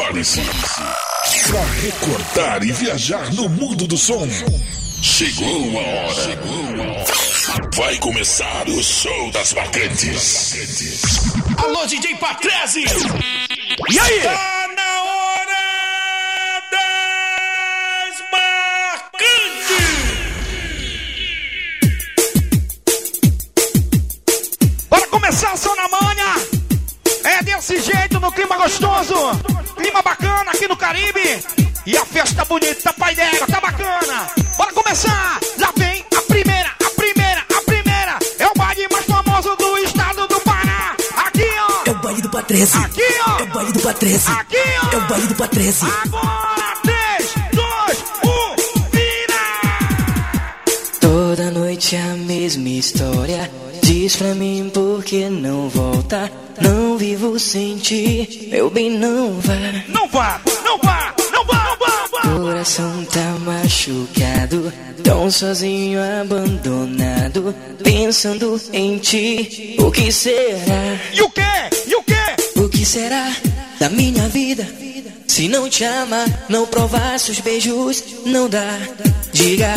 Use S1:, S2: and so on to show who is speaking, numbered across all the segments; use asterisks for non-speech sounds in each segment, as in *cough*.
S1: Prepare-se para recordar e viajar no mundo do som. Chegou a hora. Chegou a hora. Vai começar o show das marcantes.
S2: Alô, DJ Patrese! E aí?
S1: Tá na hora das marcantes.
S2: Bora começar só na manha! É desse jeito, no clima gostoso, clima bacana aqui no Caribe. E a festa bonita, pai dela, tá bacana. Bora começar! Já vem a primeira, a primeira, a primeira. É o baile mais famoso do estado do Pará. Aqui, ó.
S3: É o baile do Patrese.
S2: Aqui, ó.
S3: É o baile do Patrese.
S2: Aqui, ó.
S3: É o baile do Patrese.
S2: Agora, 3, 2, 1, vira!
S3: Toda noite a mesma história. Diz pra mim por que não volta. Não vivo sem ti, meu bem, não vá.
S2: Não vá, não vá, não vá, não vá, não vá.
S3: Coração tá machucado, tão sozinho, abandonado, pensando em ti. O que será?
S2: E o quê? E o quê?
S3: O que será da minha vida? Se não te ama, não provasse os beijos, não dá. Diga,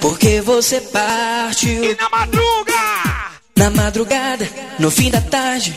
S3: porque você partiu
S2: E na madruga?
S3: Na madrugada, no fim da tarde.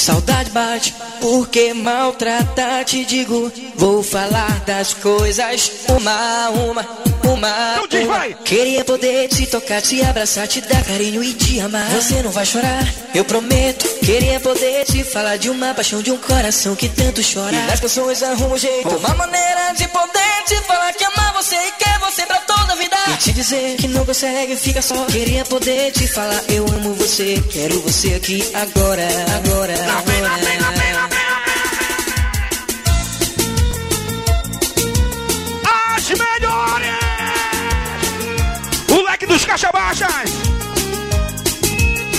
S3: Saudade bate, porque maltratar te digo. Vou falar das coisas uma a uma, uma.
S2: Não diz,
S3: uma. Queria poder te tocar, te abraçar, te dar carinho e te amar. Você não vai chorar, eu prometo. Queria poder te falar de uma paixão, de um coração que tanto chora. E nas canções arrumo um jeito, uma maneira de poder te falar que ama você e quer você pra toda a vida. E te dizer que não consegue, fica só. Queria poder te falar, eu amo você, quero você aqui agora, agora,
S2: As melhores! O leque dos caixa baixas!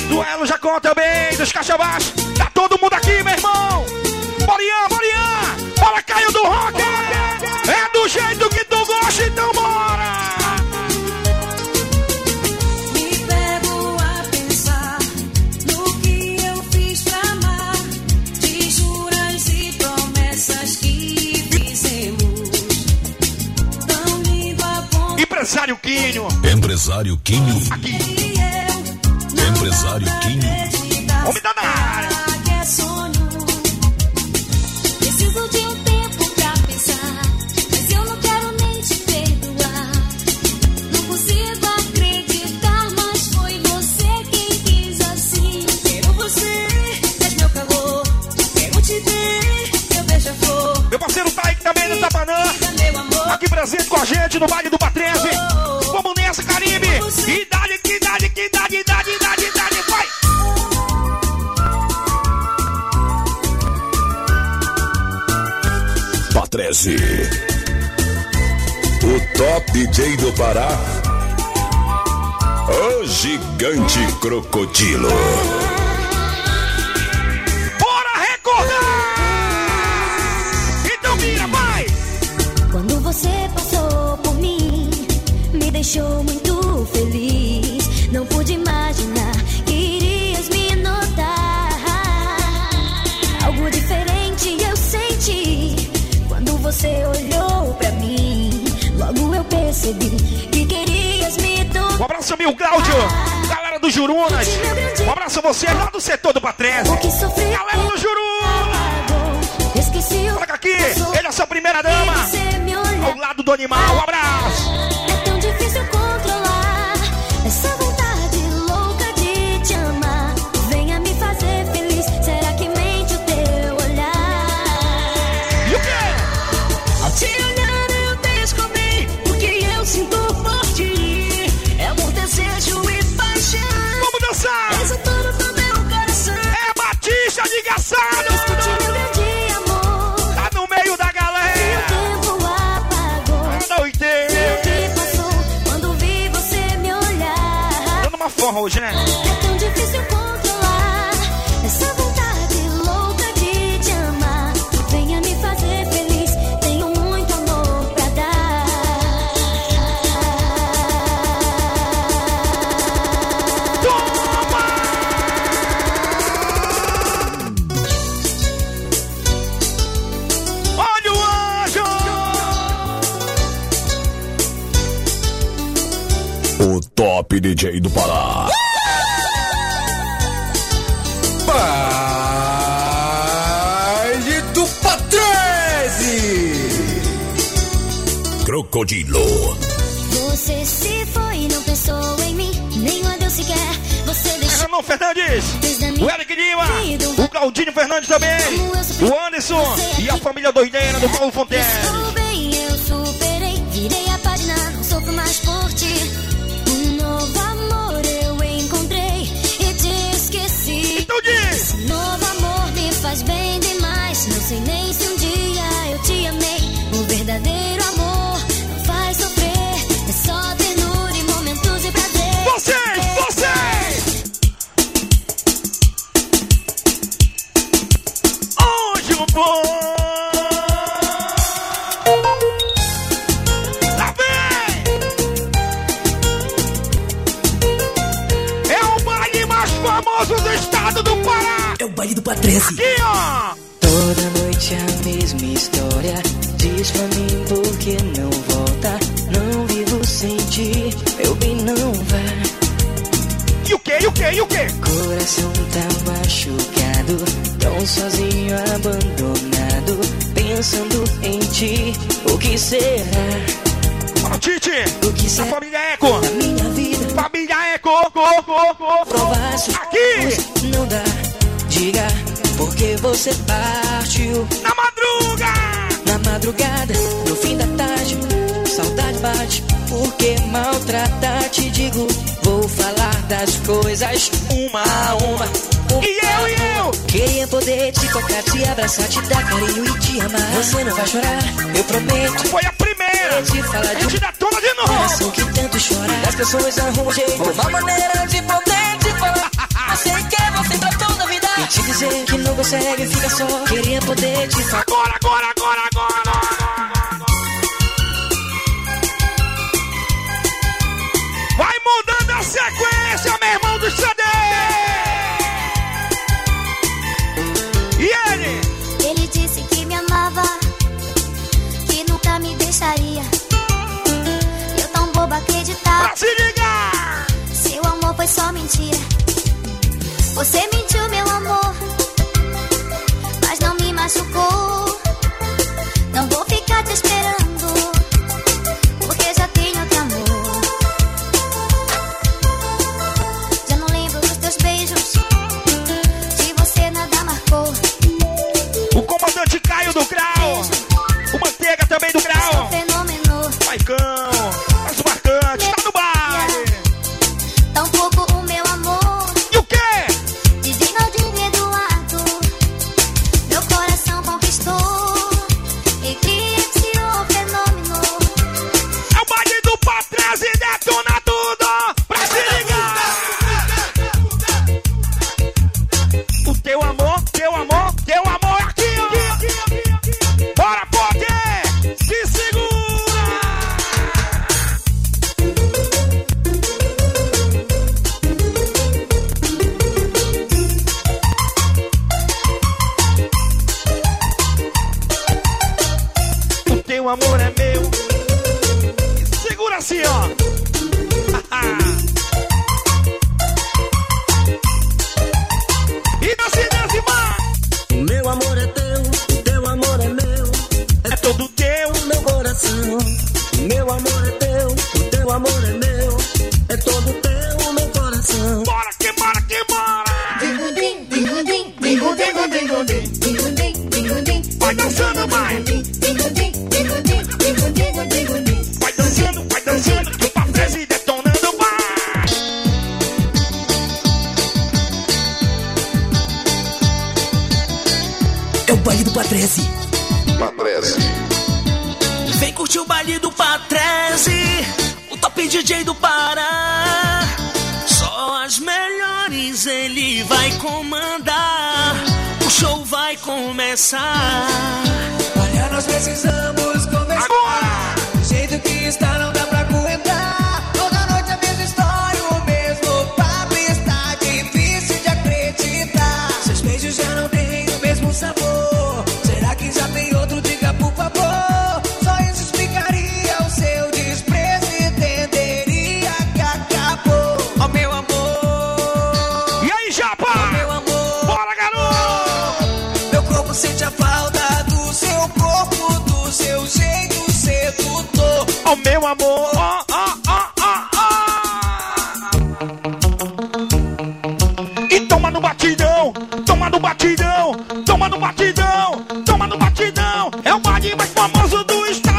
S2: Duelo já conta bem dos caixa baixas. Tá todo mundo aqui, meu irmão! Borian, Borian! Bora, Caio do Rock! Quinho,
S4: Empresário Quinho.
S2: aqui,
S4: Empresário Quinho.
S2: Homem da área.
S5: será que é sonho. Preciso de um tempo pra pensar, mas eu não quero nem te perdoar. Não consigo acreditar, mas foi você quem quis assim. Quero você, és meu calor. Quero te ver, meu beija-flor.
S2: meu parceiro também.
S5: Diga, meu amor.
S2: Aqui presente com a gente no baile do Idade, que idade, que idade, idade, idade, idade, vai.
S4: Patrese. O top DJ do Pará. O gigante crocodilo.
S2: Meu Cláudio. Galera do Jurunas. Um abraço a você lá do setor do Patrese. Galera do Jurunas.
S5: Esqueci o
S2: Olha aqui, ele é a sua primeira dama. Ao lado do animal. Um abraço.
S4: Crocodilo.
S5: Você se foi e não pensou em mim, nem um adeus sequer. Você deixou
S2: Fernandes, o Eric Lima, o Claudinho Fernandes também,
S3: Coração tá machucado, tão sozinho, abandonado. Pensando em ti, o que será?
S2: Fala, Tite!
S3: O que
S2: A
S3: será
S2: família Eco!
S3: da minha vida?
S2: Família Eco!
S3: Provar se
S2: Aqui!
S3: não dá. Diga por que você partiu.
S2: Na madruga!
S3: Na madrugada, no fim da tarde, bate. Por que maltratar? Te digo, vou falar das coisas uma a uma. Por
S2: E eu, e eu!
S3: Queria poder te tocar, te abraçar, te dar carinho e te amar. Você não vai chorar, eu prometo.
S2: Foi a primeira!
S3: Te falar de
S2: dá toda de novo!
S3: coração que tanto chora. As pessoas arrumam um jeito, uma maneira de poder te falar. *laughs* Você quer você pra toda a vida. E te dizer que não consegue, fica só. Queria poder te falar.
S2: Agora, agora, agora, agora! Vai mudando a sequência, meu irmão do CD! E ele?
S5: Ele disse que me amava, que nunca me deixaria. Eu tão boba acreditar.
S2: Pra se ligar!
S5: Seu amor foi só mentira. Você mentiu, meu amor, mas não me machucou.
S2: É o baile
S5: mais famoso do estado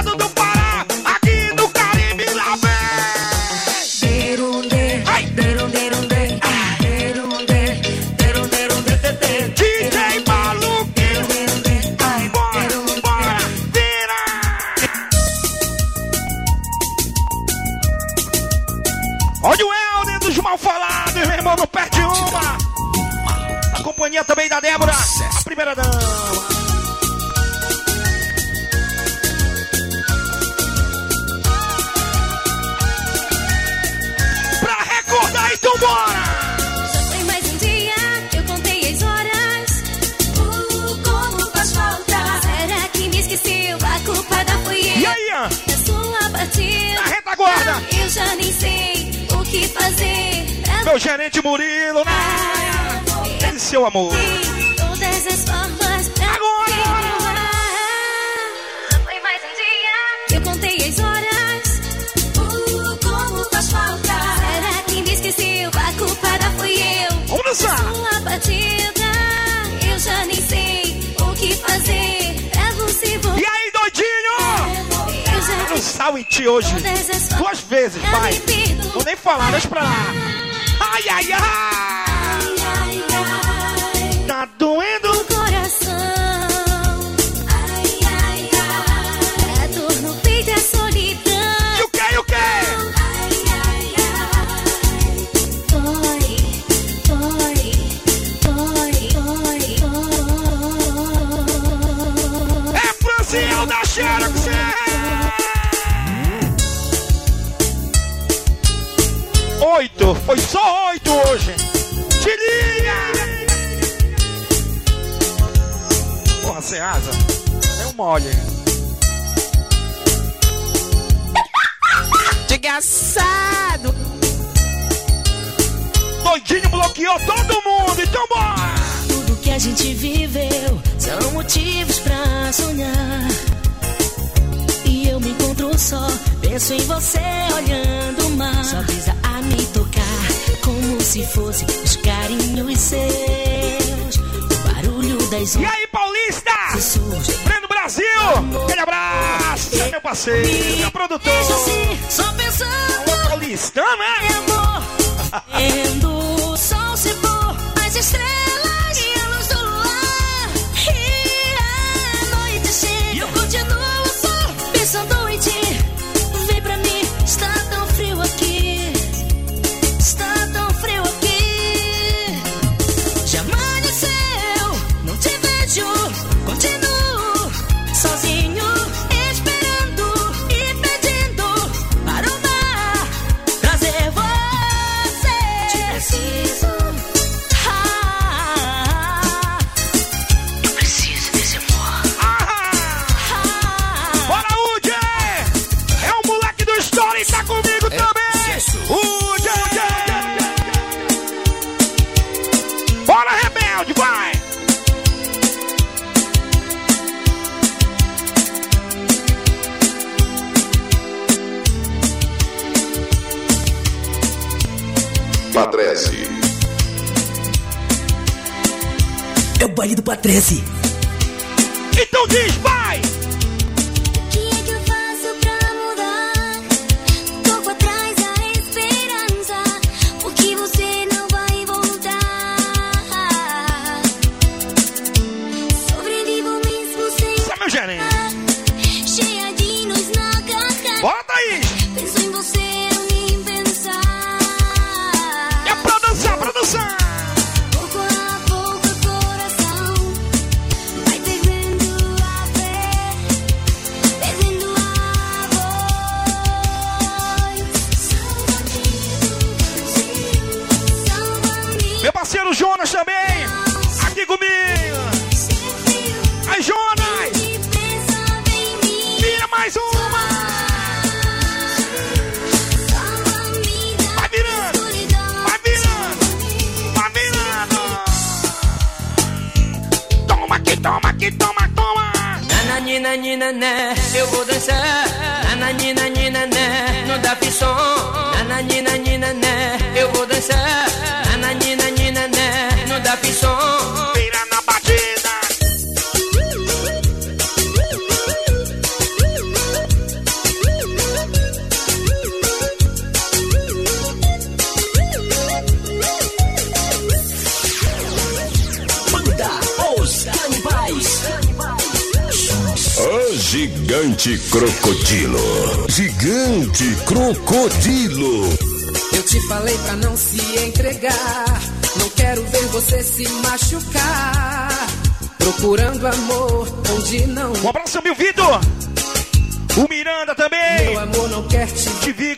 S5: Meu gerente Murilo, né? Ele, seu amor. Agora.
S2: Foi mais um dia que eu contei as horas. Uh, como faz falta. Será que me esqueceu? A culpada fui eu.
S5: Vamos dançar.
S2: Sua batida, eu já nem sei o que fazer pra você voltar.
S5: E aí, doidinho?
S2: Eu já fiz
S5: sal em ti hoje. Duas vezes,
S2: perdoar.
S5: Vou nem falar, deixa pra lá. Ai, ai, ai. Tá doendo? Hoje. Te liga! Porra, sem asa. É um mole.
S6: Desgraçado.
S5: Doidinho bloqueou todo mundo, então bora!
S7: Tudo que a gente viveu são motivos pra sonhar. Eu encontro só, penso em você olhando o mar. Sua brisa a me tocar, como se fosse os carinhos seus. O barulho das
S5: E aí, Paulista? Breno Brasil! Aquele abraço! É meu parceiro, meu produtor!
S7: Assim, só pensando
S5: Paulista, né?
S7: em amor. Vendo o sol se pôr, as estrelas Do
S8: Patrese.
S5: Então diz, vai!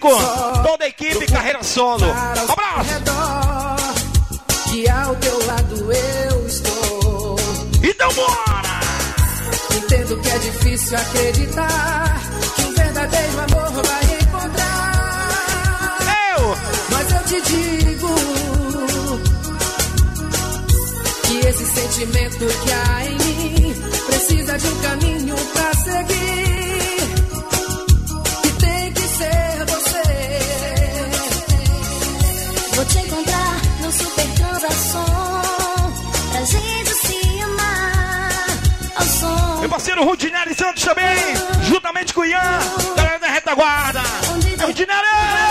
S9: Chico, toda a equipe, carreira solo. Abraço!
S10: Que ao teu lado eu estou.
S9: Então bora!
S10: Entendo que é difícil acreditar
S9: Cunhã, galera da retaguarda. É o Dinaré!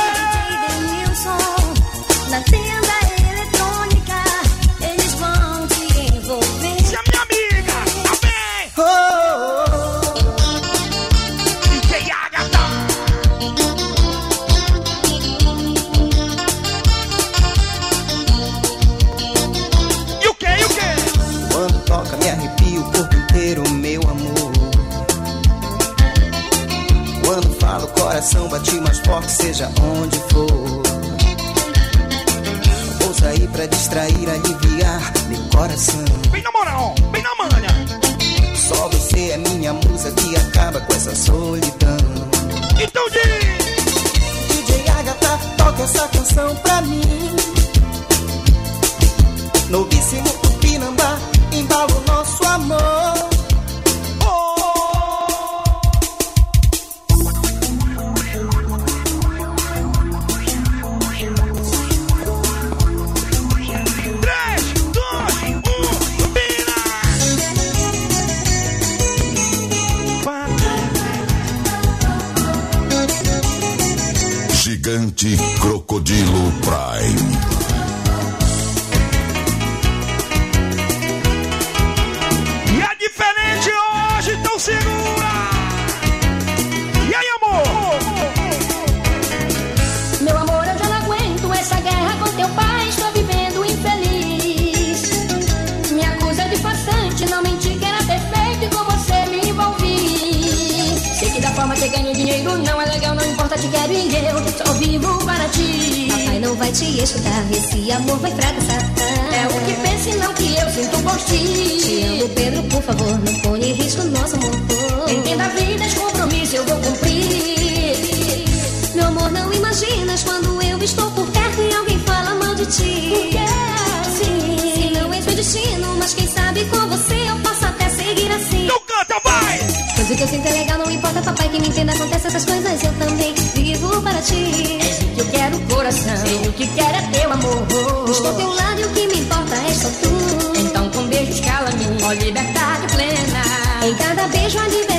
S9: o que
S5: eu sinto é legal, não importa, papai, que me entenda, acontece essas coisas, eu também vivo para ti. É o que eu quero, coração, o que quero é teu amor. Estou teu lado e o que me importa é só tu. Então com beijos cala-me, ó liberdade plena. Em cada beijo a liberdade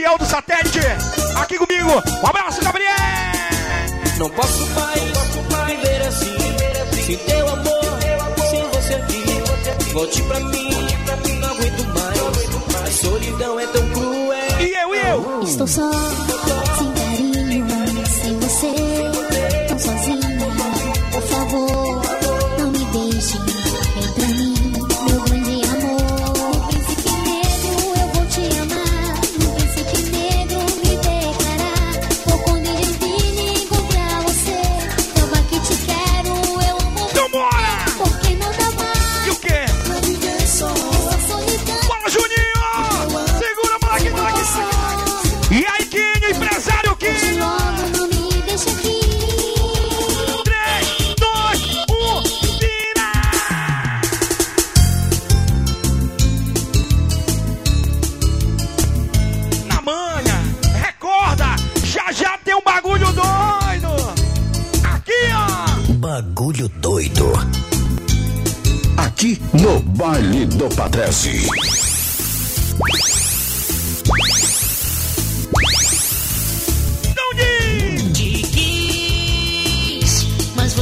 S9: Gabriel do Satélite, aqui comigo. Um abraço, Gabriel!
S11: Não posso mais, não posso mais viver assim, Se. Sem teu amor, amor, sem você aqui. Volte pra mim. Não aguento mais. Não aguento mais. A solidão é tão cruel.
S9: E eu, e eu?
S5: Estou só.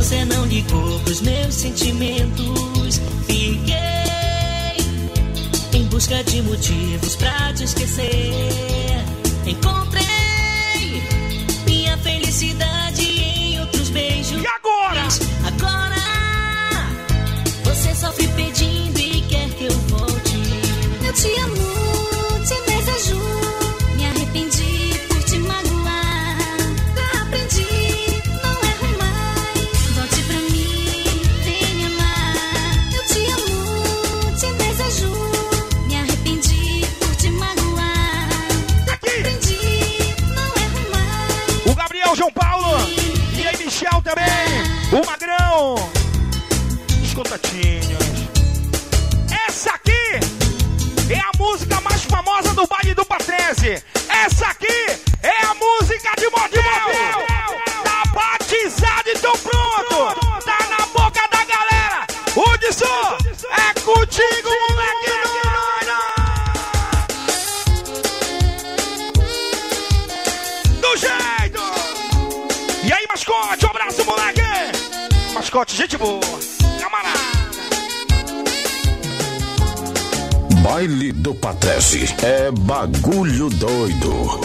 S5: você não
S7: ligou pros meus sentimentos. Fiquei em busca de motivos pra te esquecer. Encontrei minha felicidade em outros beijos.
S2: E agora?
S7: Agora você sofre pedindo e quer que eu volte.
S12: Eu te amo.
S2: som contatinhos. Essa aqui é a música mais famosa do baile do Patrese. Essa aqui ritmo, camarada.
S1: Baile do Patrese é bagulho doido.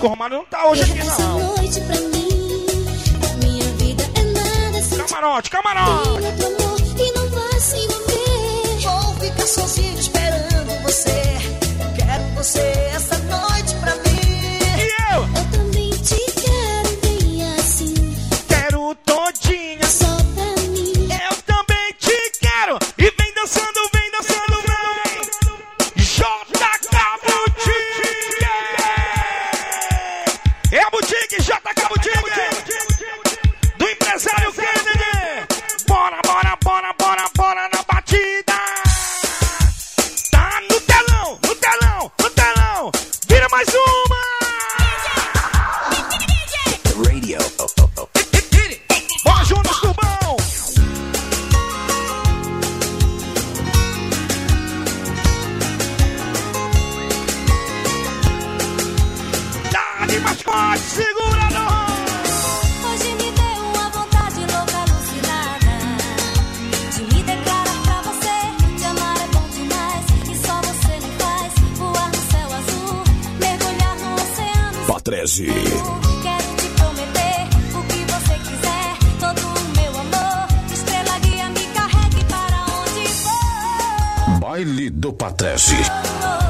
S2: Francisco Romário não tá hoje aqui, não. Camarote, camarote.
S5: Radio. Patrese.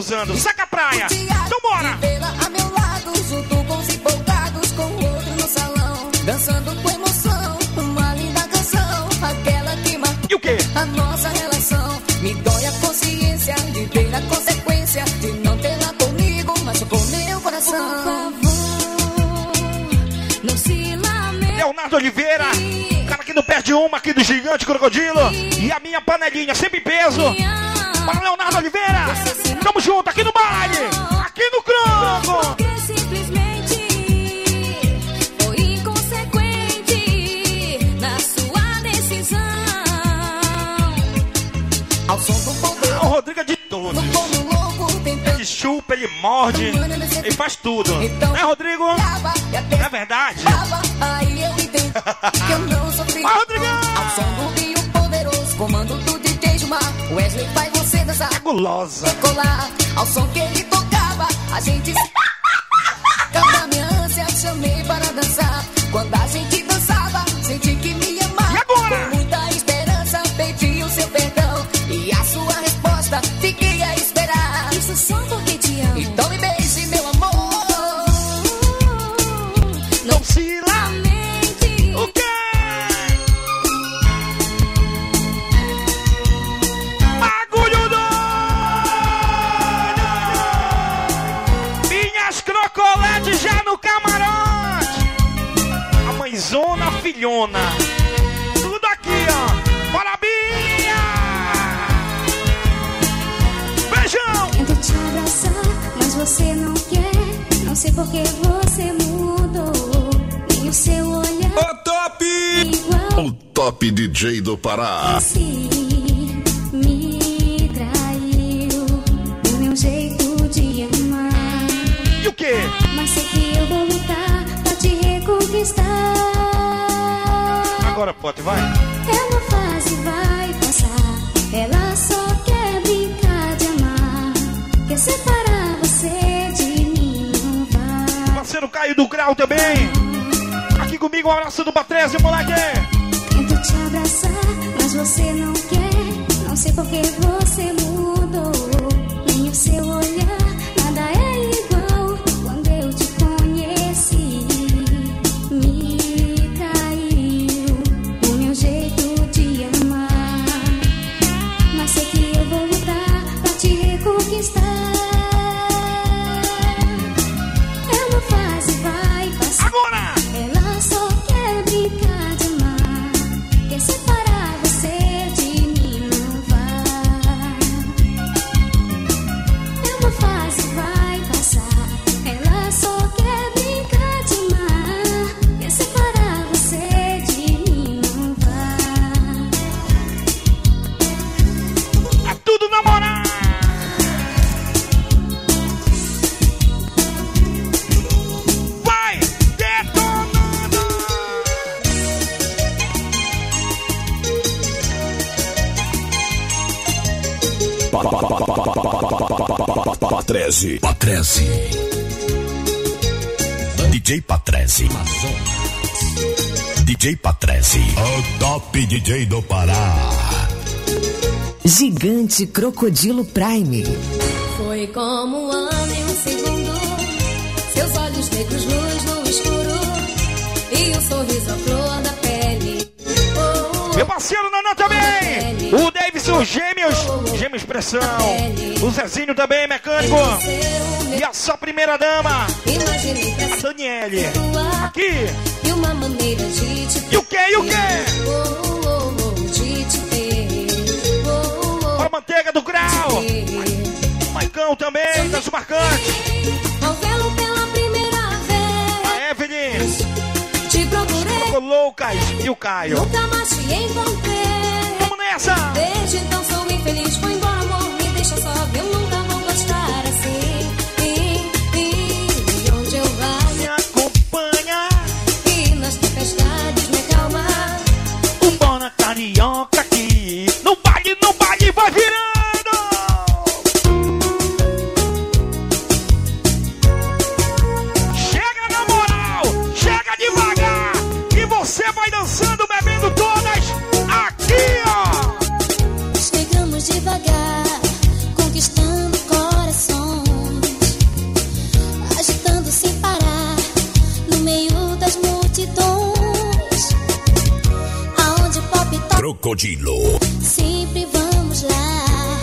S2: Usando. Saca Praia! Então bora!
S13: Vê-la a meu lado, junto com os empolgados, com o outro no salão, dançando com emoção, uma linda canção, aquela que marcou
S2: E o quê?
S13: a nossa relação. Me dói a consciência de ver a consequência de não tê-la comigo, mas com meu
S5: Por
S13: coração.
S5: favor, não se lamente.
S2: Leonardo Oliveira, o não perde uma aqui do Gigante Crocodilo. E a minha panelinha, sempre em peso. Para Leonardo Oliveira! Tamo junto aqui no baile! Aqui no Crongo!
S5: Porque simplesmente
S2: Ele chupa, ele morde, ele faz tudo. Né, Rodrigo? É verdade.
S13: acaba. Aí eu entendi que eu não sofri. *laughs*
S2: Vai, Rodrigão!
S13: Ao som do Rio Poderoso, comando do DJ Gilmar, Wesley faz você dançar.
S2: Gulosa.
S13: Ao som que ele tocava, a gente *laughs* minha ânsia, chamei para dançar. Quando a gente
S2: filhona. Tudo aqui, ó. Bora, Bia! Beijão!
S5: Tento te abraçar, mas você não quer. Não sei por que você mudou. Nem o seu olhar
S1: O top!
S5: igual.
S1: O top DJ do Pará.
S5: Se me traiu o meu jeito de amar.
S2: E o quê?
S5: Mas sei que eu vou lutar pra te reconquistar.
S2: Agora, Pote, vai.
S5: É uma fase, vai passar. Ela só quer brincar de amar. Quer separar você de mim, não vai.
S2: Parceiro Caio do Grau também. Aqui comigo, um abraço do Patrese, moleque.
S5: Tento te abraçar, mas você não quer. Não sei por que você mudou.
S14: DJ Patrese.
S1: O top DJ do Pará.
S15: Gigante Crocodilo Prime.
S5: Foi como um ano e um segundo. Seus olhos negros, luz no escuro. E o sorriso à flor da
S2: gêmeos. Gêmeos Pressão. O Zezinho também, mecânico. E a sua primeira dama, a Daniele. Aqui.
S5: e
S2: o que? E o que? A manteiga do grau. Maicão também, das marcantes. A Evelyn.
S5: te procurei,
S2: O Lucas e o Caio.
S5: nunca mais te encontrei.
S2: Vamos nessa.
S14: Crocodilo.
S5: sempre vamos lá.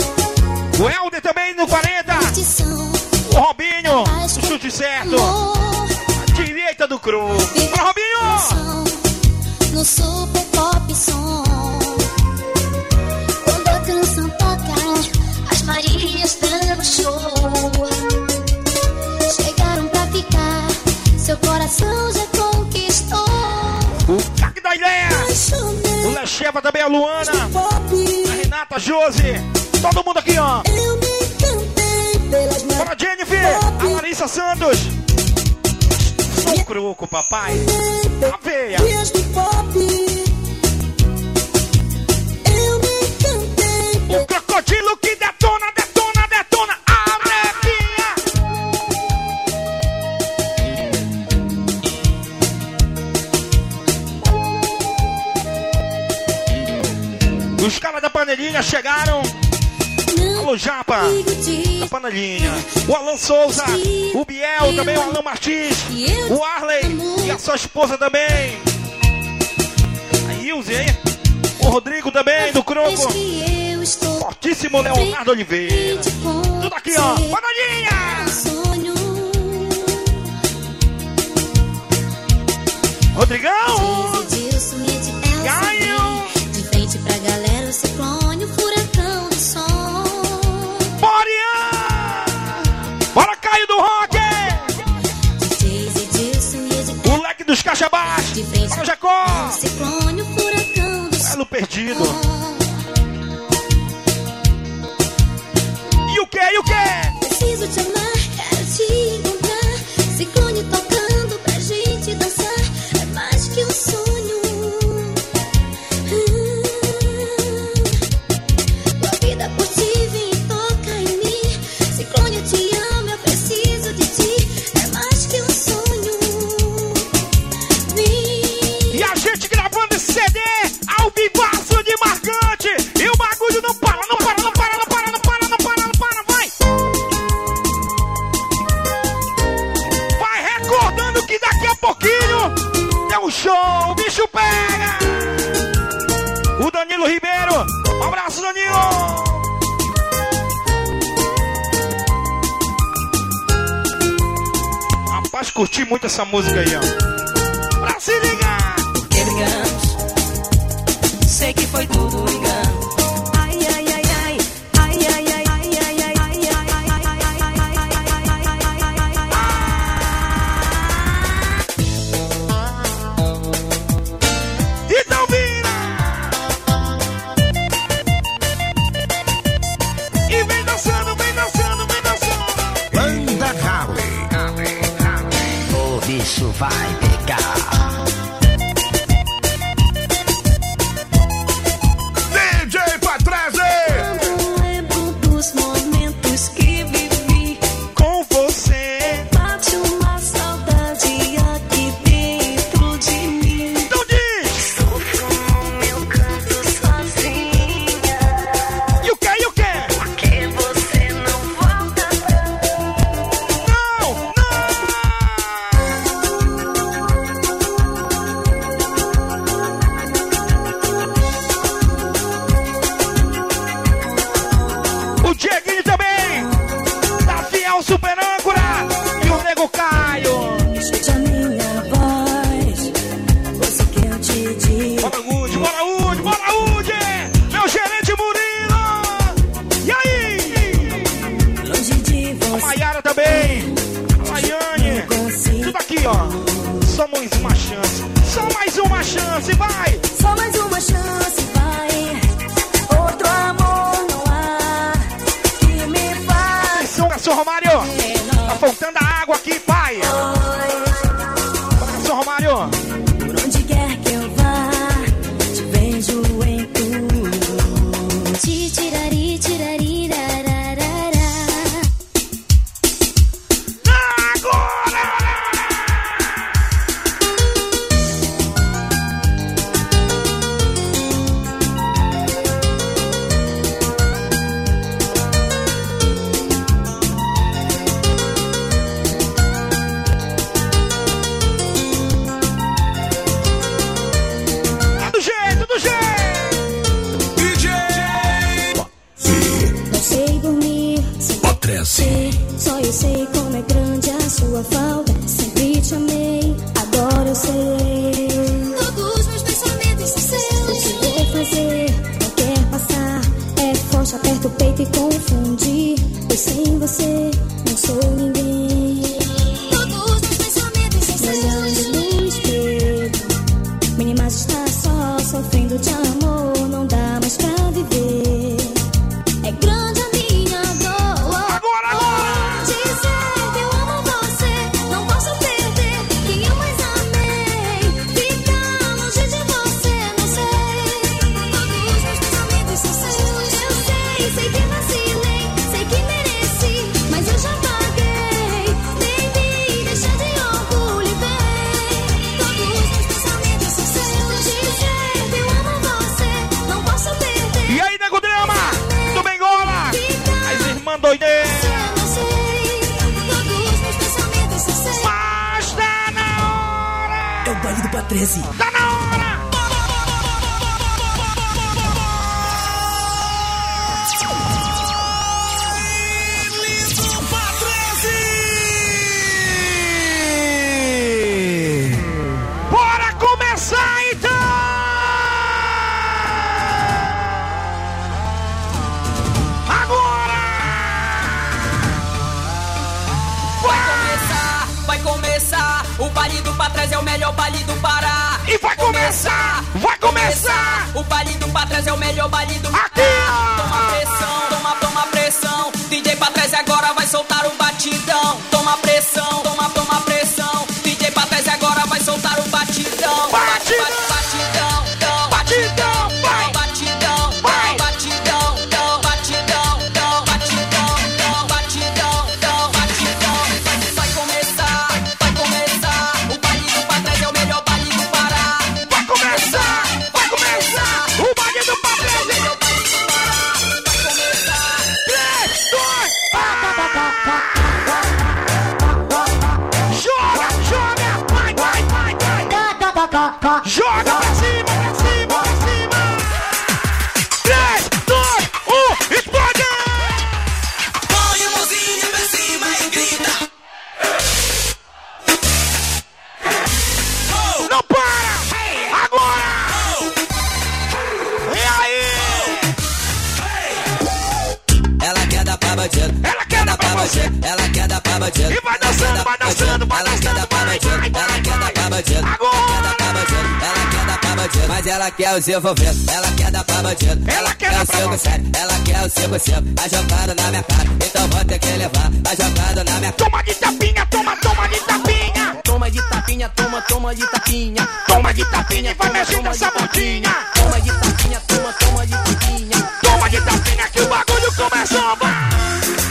S2: O Helder também no 40.
S5: Curtição,
S2: O Robinho, o chute certo.
S5: A
S2: Luana. A Renata, a Josi. Todo mundo aqui, ó.
S5: eu me encantei pelas
S2: Bora, Jennifer. A Larissa Santos. O Croco, papai. A veia. O crocodilo que detona, panelinha chegaram. Alô, Japa. Da panelinha. O Alan Souza. O Biel também. O Alan Martins. O Arley. E a sua esposa também. A Ilze, hein? O Rodrigo também, do Croco. Fortíssimo Leonardo Oliveira. Tudo aqui, ó. Panelinha. Rodrigão. Caio.
S5: De frente pra galera, o ciclone,
S2: perdido. Abraço, Danilo. Rapaz, curti muito essa música aí, ó. Pra se ligar.
S3: que brigamos. Sei que foi tudo
S5: ela quer o zé vou
S2: ver,
S16: ela quer dar pra bandido.
S2: Ela,
S16: ela quer, o
S2: seu
S16: sério, ela quer o seu cento. A tá jogada na minha cara, então vou ter que levar. Tá a jogada na minha cara.
S2: Toma de tapinha, toma, toma de tapinha.
S16: Toma de tapinha, toma, toma de tapinha.
S2: Toma de tapinha, vai mexer nessa boquinha.
S16: Toma de tapinha, toma, toma de tapinha.
S2: Toma de tapinha que o bagulho começou. a.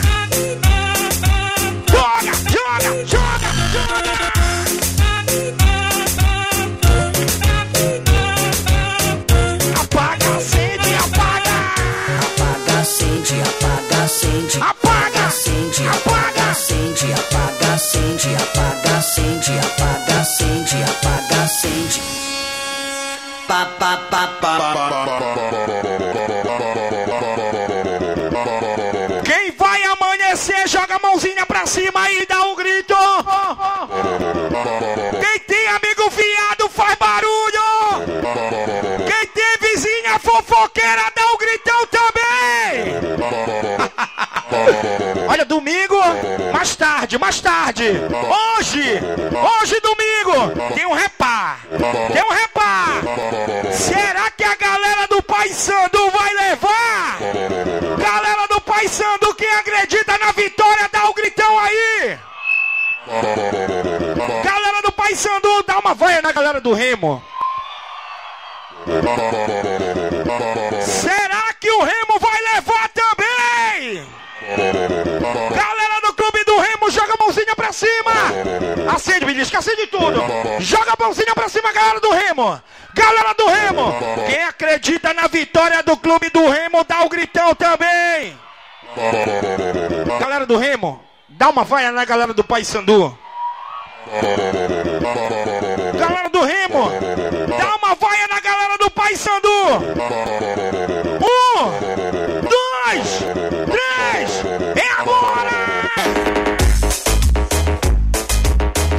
S2: acende, apaga,
S8: acende, apaga, acende.
S2: Pa
S8: pa
S2: pa
S8: pa pa. Quem vai amanhecer, joga a mãozinha pra cima e dá um
S1: grito. Quem tem amigo viado, faz barulho. Quem tem vizinha fofoqueira,
S2: mais tarde, mais tarde. Hoje, hoje domingo, tem um repá. Tem um repá. Será que a galera do Pai Sandu vai levar? Galera do Pai Sandu, quem acredita na vitória, dá o gritão aí. Galera do Pai Sandu, dá uma vaia na galera do Remo. Será que o Remo vai levar também? Joga a mãozinha pra cima! Acende, belisca, acende tudo! Joga a mãozinha pra cima, galera do Remo! Galera do Remo! Quem acredita na vitória do Clube do Remo, dá o gritão também! Galera do Remo, dá uma vaia na galera do Paysandu! Galera do Remo, dá uma vaia na galera do Paysandu! Um, dois,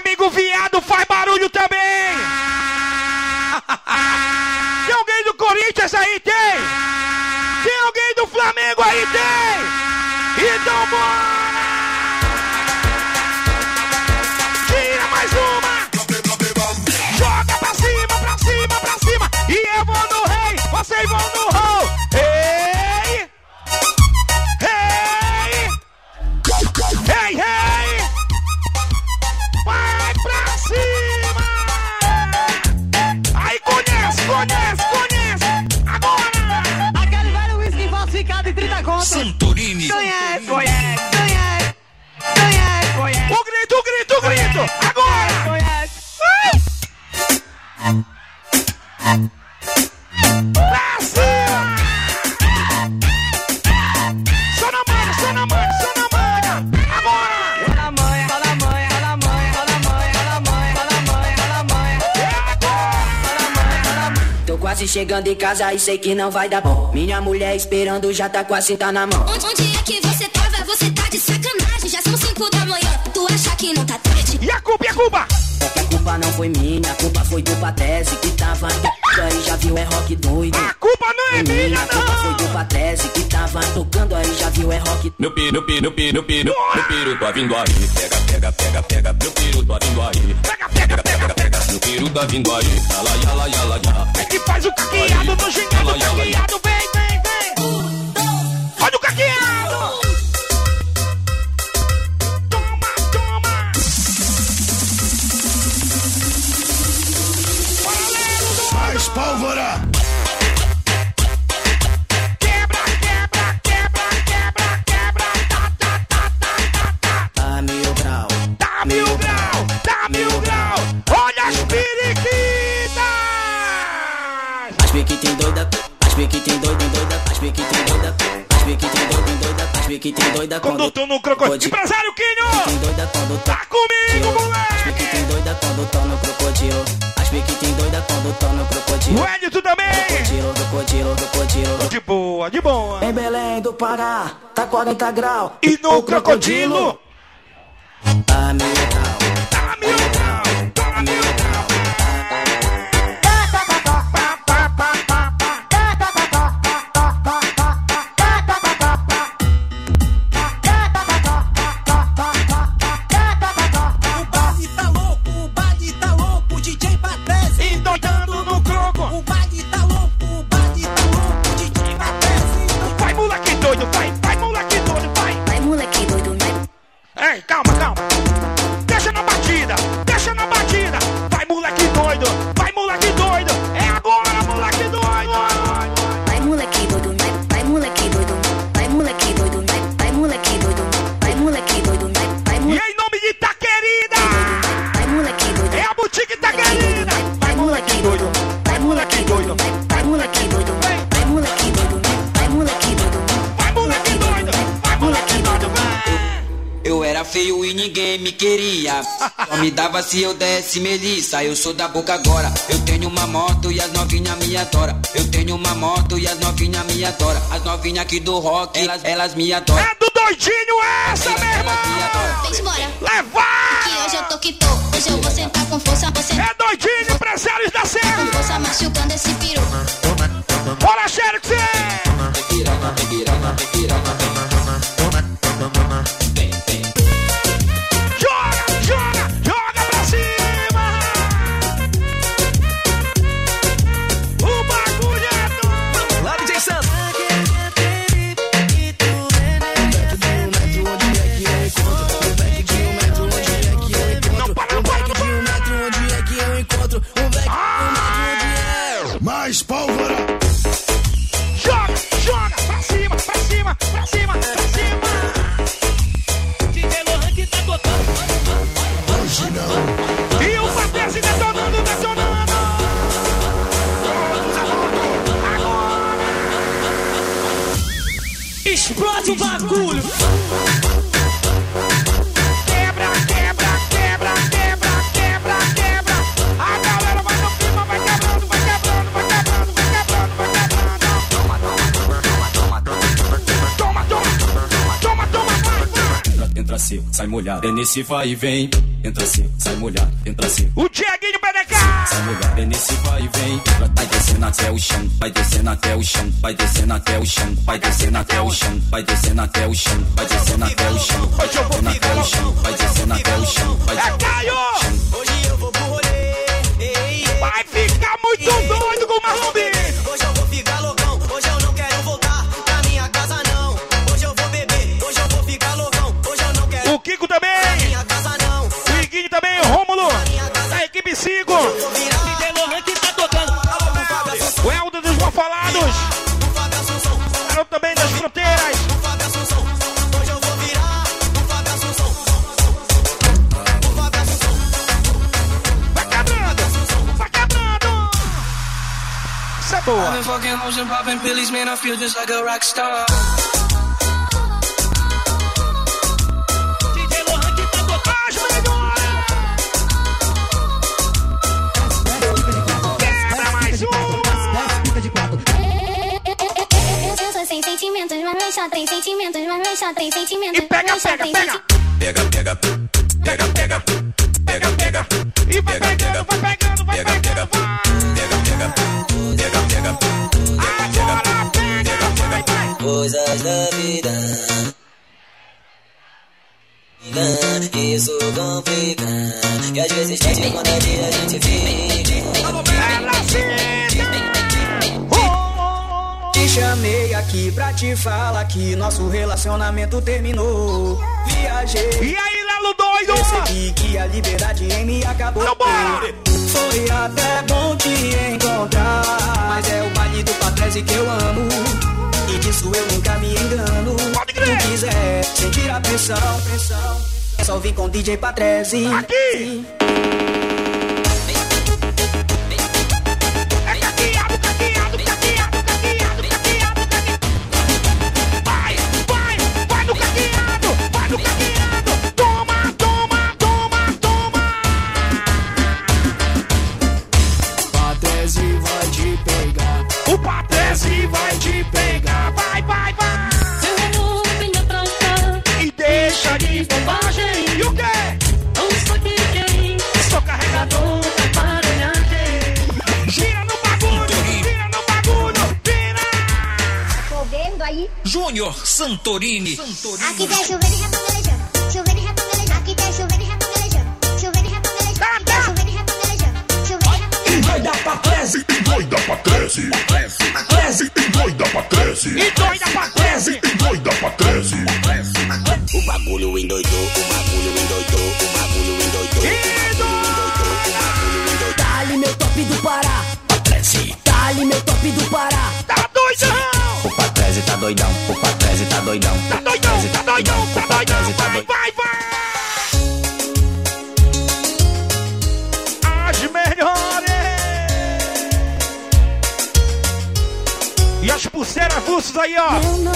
S2: amigo viado, faz barulho também! Tem alguém do Corinthians aí? Tem! Tem alguém do Flamengo aí? Tem! Então bora! Tira mais uma! Joga pra cima, pra cima, pra cima! E eu vou no rei, vocês vão no roll!
S17: Santorini.
S18: Conhece, conhece, conhece. Conhece, conhece.
S2: O grito, o grito, o grito! Agora! Pra
S19: quase chegando em casa e sei que não vai dar bom. Minha mulher esperando já tá com a cinta na mão.
S5: Onde, onde é que você tava? Você tá de sacanagem. Já são 5 da manhã. Tu acha que não tá tarde?
S2: E a culpa, e a culpa?
S19: É que a culpa não foi minha, a culpa foi do Patrese que tava tocando aí já viu é rock doido.
S2: A culpa não é minha,
S19: a culpa foi
S2: não!
S19: do Patrese que tava tocando aí já viu é rock
S20: Meu piru, meu piru, meu piru, meu piru, tá vindo aí. Pega, pega, pega, pega, meu piru, tá vindo aí.
S2: Pega, pega, pega, pega!
S20: Meu piru tá vindo aí. Yala, yala, yala, yala.
S2: É que faz o caqueado no gingado, caqueado, vem, vem, vem! Olha o caqueado!
S19: Piquitem doida, as piquitem doida, doida, as piquitem doida, as piquitem doida, doida, as piquitem doida
S2: Quando tô no crocodilo. Empresário Quinho!
S19: doida quando
S2: Tá
S19: tá
S2: comigo,
S19: As
S2: moleque!
S19: piquitem doida quando tá no crocodilo. As piquitem doida quando tá no crocodilo.
S2: O Edito também!
S19: Crocodilo, crocodilo, crocodilo.
S2: De boa, de boa.
S19: Em Belém do Pará, tá 40 graus.
S2: E no crocodilo?
S19: A
S2: Ei, calma, calma.
S16: Só me dava se eu desse melissa. Eu sou da boca agora. Eu tenho uma moto e as novinhas me adoram. Eu tenho uma moto e as novinhas me adoram. As novinhas aqui do rock, elas, elas me adoram.
S2: É do doidinho essa, meu irmão!
S5: Vem embora.
S2: Levar!
S5: Que hoje eu tô que tô. Hoje eu vou sentar com força. Sentar
S2: É doidinho, empresários da
S5: com
S2: Serra!
S5: força, machucando esse peru.
S2: Bora, Xerxes! Joga,
S20: sai molhado. É nesse vai e vem. Entra seco, sai molhado. Entra seco.
S2: O Dieguinho BDK.
S20: Sai molhado, é nesse vai e vem. Vai descendo até o chão, vai descendo até o chão, vai descendo até o chão, vai descendo até o chão, vai descendo até o chão, vai descendo até o chão, vai descendo até o chão, vai descendo até o chão, vai
S2: É Caio.
S14: Hoje eu vou pro Cosmos and popping pills, man, I feel just like a rock star.
S5: Sentimentos, mas é só tem sentimentos, mas é só tem sentimentos.
S2: E pega,
S5: é
S2: pega, pega.
S20: Pega, pega, pega.
S9: Nosso relacionamento terminou. Viajei.
S2: E aí, Lelo doido?
S9: Percebi que a liberdade em mim acabou.
S2: Bora.
S9: Foi até bom te encontrar. Mas é o baile do Patrese que eu amo. E disso eu nunca me engano.
S2: Pode crer.
S9: Se quiser sentir a pressão, pressão. É só vir com DJ Patrese.
S2: Aqui.
S21: Júnior Santorini.
S5: Aqui tem chuveiro e repangalejando. Chuveiro e repangalejando. Aqui tem chuveiro e repangalejando. Chuveiro e repangalejando. Aqui tem chuveiro e repangalejando. Chuveiro e.
S22: Doida pra 13. Doida pra 13. 13. Doida pra 13.
S2: E doida pra 13.
S22: Doida pra 13.
S16: O bagulho endoidou, o bagulho endoidou, o bagulho endoidou.
S2: E doida.
S9: Dali meu top do Pará. Patrese. Dali meu top do Pará.
S2: Tá doidão
S16: o Patrese tá doidão, o Patrese tá doidão.
S2: Tá doidão, tá doidão, tá doidão,
S16: tá
S2: doidão. Vai, vai! As melhores! E as pulseiras russas aí, ó.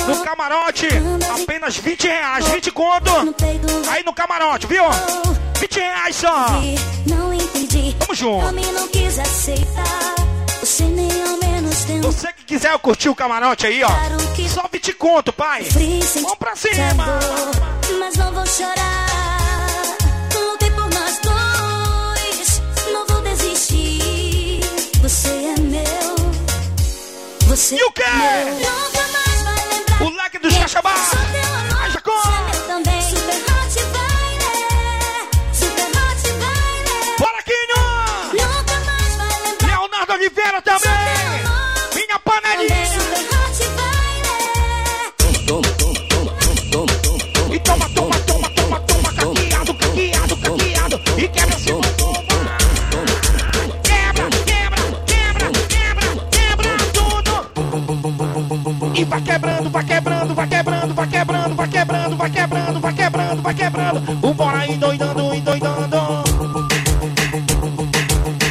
S2: No camarote, apenas 20 reais, 20 conto. Aí no camarote, viu? 20 reais só. Vamos junto.
S5: Você
S2: que quiser curtir o camarote aí, ó. Só te conto, pai. Vamos pra cima.
S5: Mas não vou chorar.
S2: E o quê? O leque dos
S5: cachabás.
S2: Haja
S5: com.
S2: Leonardo Oliveira também! Minha panelinha!
S8: Toma, toma, toma, toma, toma, toma,
S2: toma, toma, toma, toma, toma. E quebra Quebra, quebra, quebra, quebra, tudo! E vai quebrando, vai quebrando, vai quebrando, vai quebrando, vai quebrando, vai quebrando, vai quebrando, vai quebrando. Vambora, endoidando, endoidando.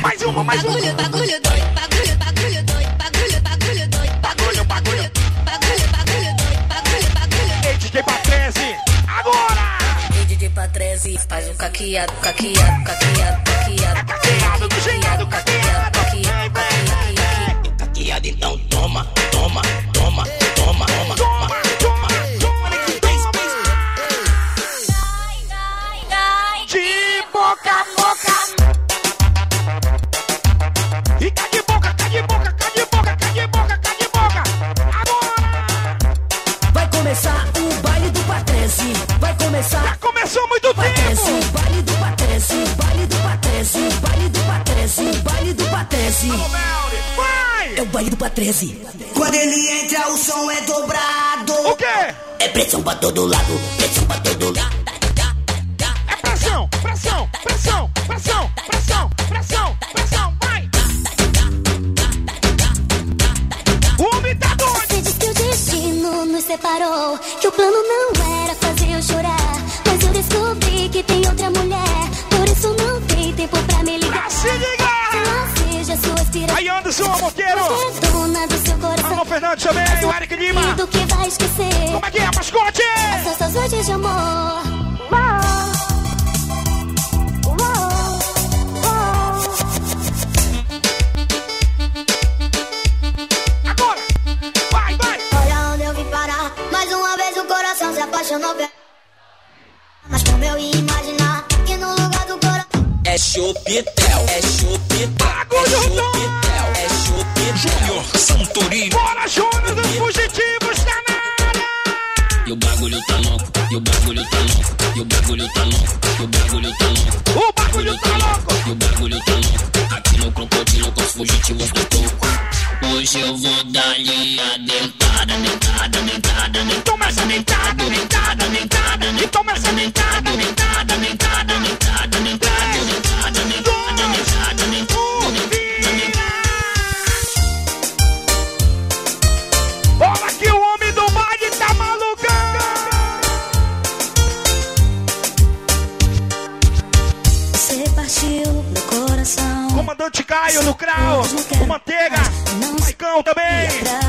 S2: mais uma, mais uma.
S5: caqueado, caqueado, caqueado, caqueado.
S2: Caqueado do jeito, caqueado,
S5: caqueado, caqueado,
S8: caqueado. Caqueado então toma, toma.
S19: 13.
S9: Quando ele entra, o som é dobrado.
S2: O quê?
S19: É pressão pra todo lado, pressão pra todo lado.
S20: Hoje eu vou dar-lhe a dentada, dentada, dentada, dentada.
S2: Então Toma essa dentada, dentada, dentada. Toma essa dentada, dentada. Caio no Crau, o Manteiga, o Maicão também.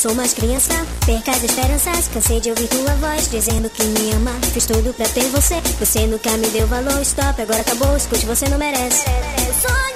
S5: sou mais criança, perca as esperanças. Cansei de ouvir tua voz dizendo que me ama. Fiz tudo pra ter você, você nunca me deu valor. Stop, agora acabou, escute, você não merece. merece.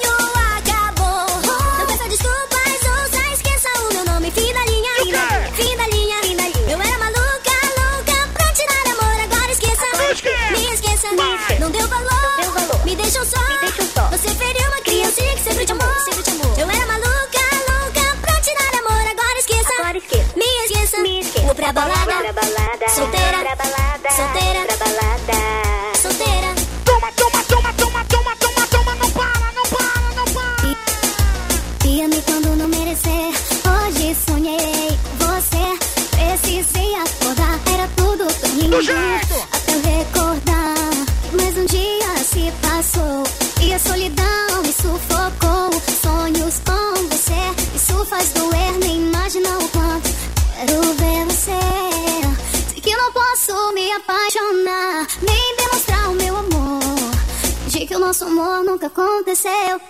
S5: Eu.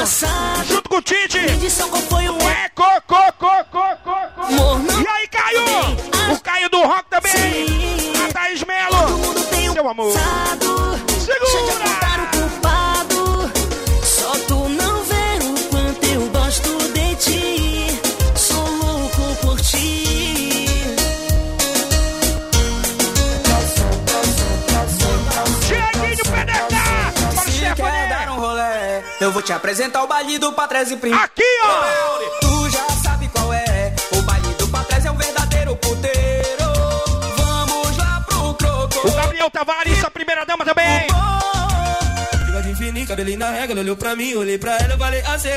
S2: Passado. Junto com o Tite.
S9: É co, co,
S2: co, co, co, co. E aí, Caio? O Caio do Rock também. Sim. A Thaís Melo. Seu amor.
S8: Sabe. Te apresentar o baile do Patrese Primeiro.
S2: Aqui, ó!
S8: Tu já sabe qual é. O baile do Patrese é um verdadeiro puteiro. Vamos lá pro Crocô.
S2: O Gabriel Tavares, a primeira dama também.
S8: De infinito, cabelinho na regra. Olhou pra mim, olhei pra ela, falei assim.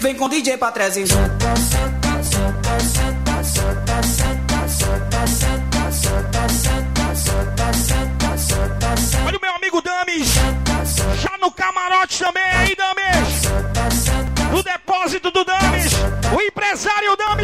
S8: Vem com o DJ Patrese.
S2: Senta, senta, senta, senta, senta, senta, senta, senta, senta, senta, senta, senta, senta, senta. Olha o meu amigo
S21: Dames. Já no
S2: camarote
S8: também propósito do Dames, o
S2: empresário Dames.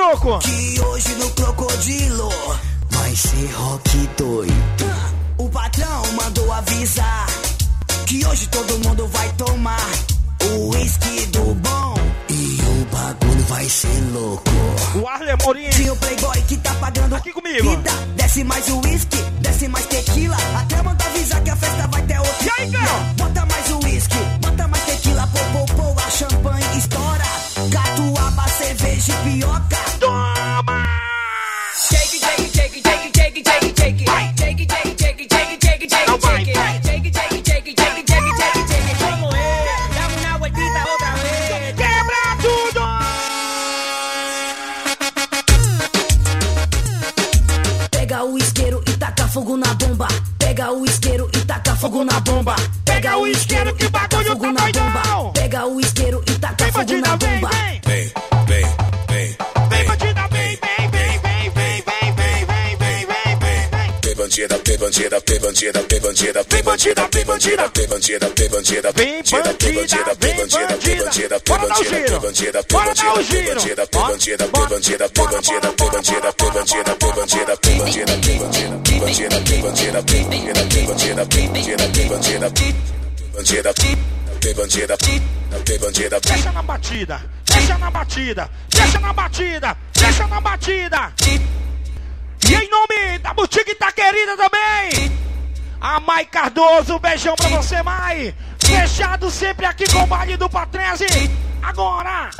S2: croco?
S8: Que hoje no crocodilo vai ser rock doido. O patrão mandou avisar que hoje todo mundo vai tomar o uísque do bom. E o bagulho vai ser louco.
S2: O Arley Amorim.
S8: Tinha o playboy que tá pagando
S2: Aqui comigo.
S8: vida. Desce mais o uísque, desce mais tequila. Até manda avisar que a festa vai ter outro.
S2: E aí, cara?
S8: Bota mais o uísque, bota mais tequila. Pô, pô, pô, a champanhe estoura. Catuaba, cerveja e pioca.
S2: Toma!
S16: Shake, shake, shake, shake, shake, shake, shake. Shake, shake, shake, shake, shake, shake, shake.
S19: fogo na bomba. Pega o isqueiro e taca fogo na bomba.
S2: Pega o isqueiro que bagulho
S19: fogo
S2: tá
S19: na bomba. Pega o isqueiro
S2: Vem, bandida, vem, vem.
S14: Vem, vem, vem,
S2: Vem, bandida, vem, vem, vem, vem, vem, vem, vem, vem, vem, vem, vem, vem.
S14: Vem bandida, vem bandida, vem bandida, vem bandida, vem bandida, vem bandida, vem bandida, vem bandida,
S2: Vem,
S14: bandida, vem bandida, vem bandida, vem bandida, vem
S2: Bora dar o
S14: bandida,
S2: giro.
S14: vem bandida, vem
S2: Bora dar o
S14: bandida, vem
S2: giro.
S14: bandida, vem
S2: Bora,
S14: bandida, vem
S2: bora,
S14: bandida, vem
S2: bora,
S14: bandida,
S2: bora,
S14: vem
S2: bora,
S14: bandida,
S2: bora,
S14: vem bandida,
S2: bora,
S14: vem bandida, vem bandida, vem bandida, vem bandida, vem bandida, vem bandida, vem bandida, vem bandida, vem bandida, vem bandida, vem bandida,
S2: Deixa na batida, deixa na batida, deixa na batida, deixa na batida. E em nome da boutique tá querida também. A Mai Cardoso, beijão pra você, Mai. Fechado sempre aqui com o baile do Patrese. Agora.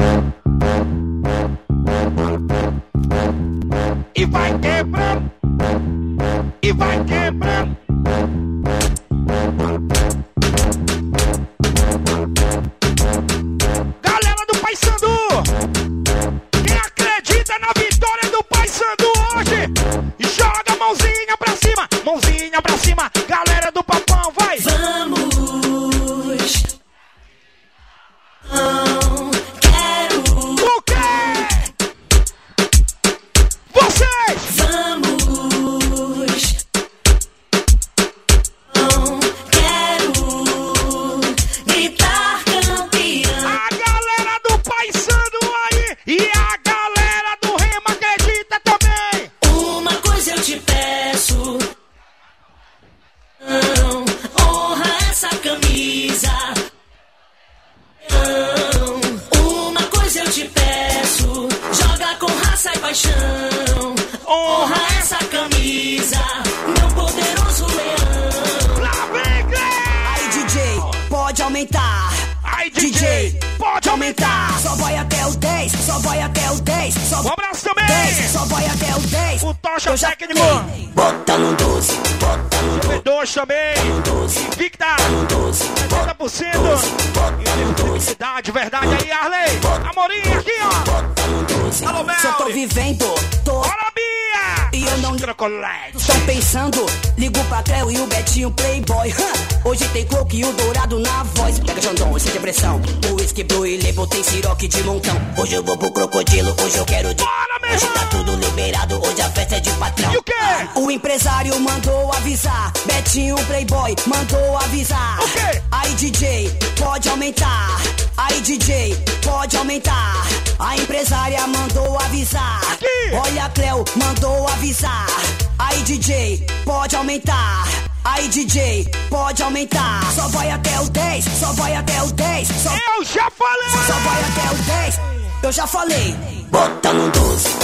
S2: E vai quebrando. E vai quebrando.
S19: Cleo mandou avisar. Aí DJ, pode aumentar. Aí DJ, pode aumentar. Só vai até o 10, só vai até o 10. Só...
S2: Eu já falei!
S19: Só vai até o 10, eu já falei. Bota no 12.